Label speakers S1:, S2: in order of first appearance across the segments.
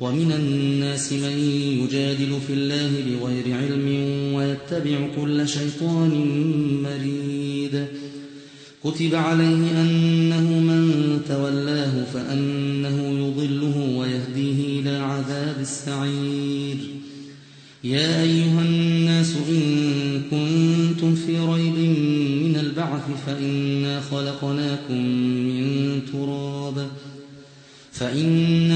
S1: ومن الناس من يجادل في الله بغير علم ويتبع كل شيطان مريد. كتب عليه أنه من تولاه فأنه يضله ويهديه إلى عذاب السعير. يا أيها الناس إن كنتم في ريب من البعث فإنا خلقناكم من تراب. فإنا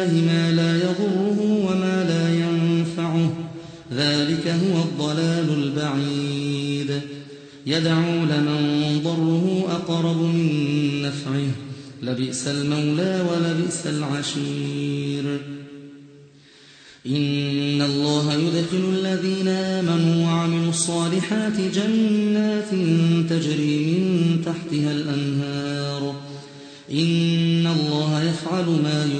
S1: الله ما لا يضره وما لا ينفعه. ذلك هو الضلال البعيد. يدعو لمن ضره أقرب من نفعه. لبئس المولى ولبئس العشير. إن الله يدخل الذين آمنوا وعملوا الصالحات جنات تجري من تحتها الأنهار. إن الله يفعل ما يريد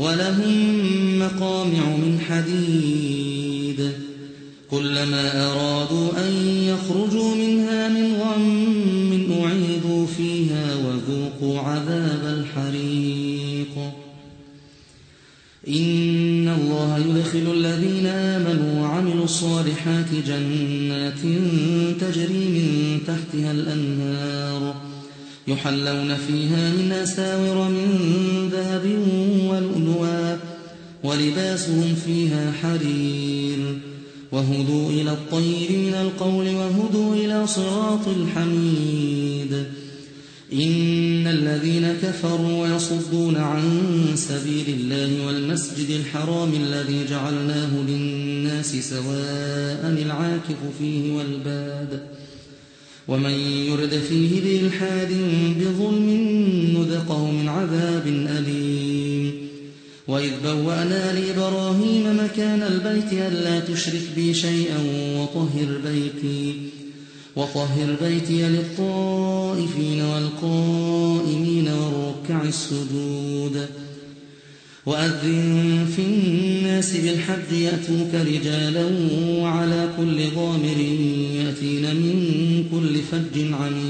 S1: ولهم مقامع من حديد. كلما أرادوا أن يخرجوا منها من غم أعيدوا فيها وذوقوا عذاب الحريق. إن الله يدخل الذين آمنوا وعملوا الصالحات جنات تجري من تحتها الأنهار يحلون فيها من أساور من ذهب ولؤلؤا ولباسهم فيها حرير. وهدوا إلى الطير من القول وهدوا إلى صراط الحميد. إن الذين كفروا ويصدون عن سبيل الله والمسجد الحرام الذي جعلناه للناس سواء العاكف فيه والباد. ومن يرد فيه بإلحاد بظلم نذقه من عذاب وإذ بوأنا لإبراهيم مكان البيت ألا تشرك بي شيئا وطهر بيتي وطهر بيتي للطائفين والقائمين والركع السجود. وأذن في الناس بالحج يأتوك رجالا وعلى كل ضامر يأتين من كل فج عميق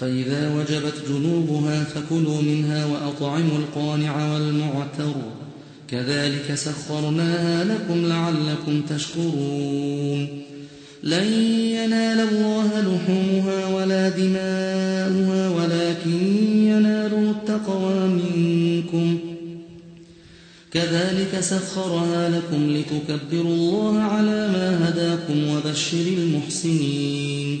S1: فإذا وجبت جنوبها فكلوا منها وأطعموا القانع والمعتر. كذلك سخرناها لكم لعلكم تشكرون. لن ينال الله لحومها ولا دماؤها ولكن يناله التقوى منكم. كذلك سخرها لكم لتكبروا الله على ما هداكم وبشر المحسنين.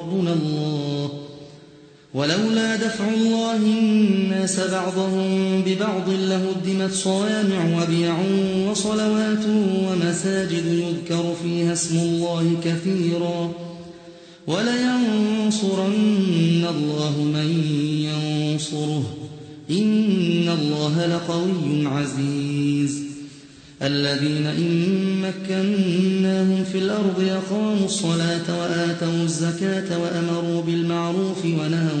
S1: ولولا دفع الله الناس بعضهم ببعض لهدمت صوامع وبيع وصلوات ومساجد يذكر فيها اسم الله كثيرا. ولينصرن الله من ينصره. إن الله لقوي عزيز. الذين إن مكناهم في الأرض يقاموا الصلاة وآتوا الزكاة وأمروا بالمعروف ونهوا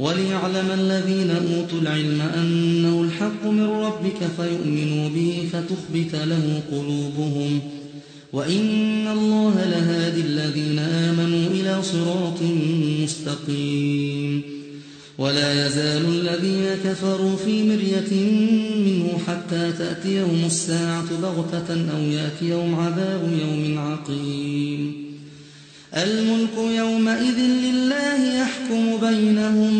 S1: وليعلم الذين أوتوا العلم أنه الحق من ربك فيؤمنوا به فتخبت له قلوبهم وإن الله لهادي الذين آمنوا إلى صراط مستقيم ولا يزال الذين كفروا في مرية منه حتى تأتيهم الساعة بغتة أو يأتيهم عذاب يوم عقيم. الملك يومئذ لله يحكم بينهم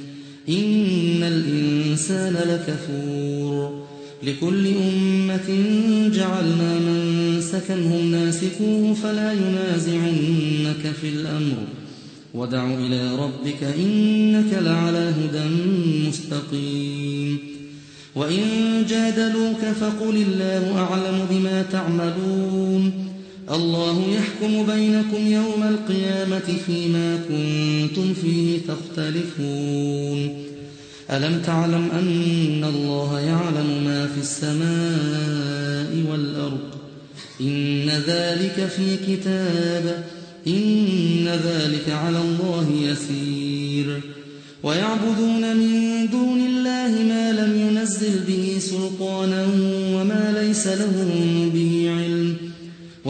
S1: إن الإنسان لكفور لكل أمة جعلنا من سكنهم ناسكوه فلا ينازعنك في الأمر ودع إلى ربك إنك لعلى هدى مستقيم وإن جادلوك فقل الله أعلم بما تعملون الله يحكم بينكم يوم القيامة فيما كنتم فيه تختلفون. ألم تعلم أن الله يعلم ما في السماء والأرض؟ إن ذلك في كتاب. إن ذلك على الله يسير. ويعبدون من دون الله ما لم ينزل به سلطانا وما ليس لهم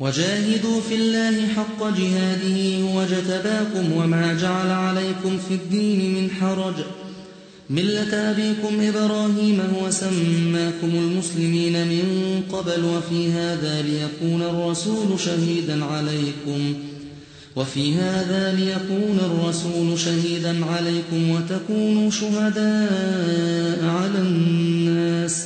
S1: وجاهدوا في الله حق جهاده وجتباكم وما جعل عليكم في الدين من حرج. ملة أبيكم إبراهيم هو سماكم المسلمين من قبل وفي هذا ليكون الرسول شهيدا عليكم. وفي هذا ليكون الرسول شهيدا عليكم وتكونوا شهداء على الناس.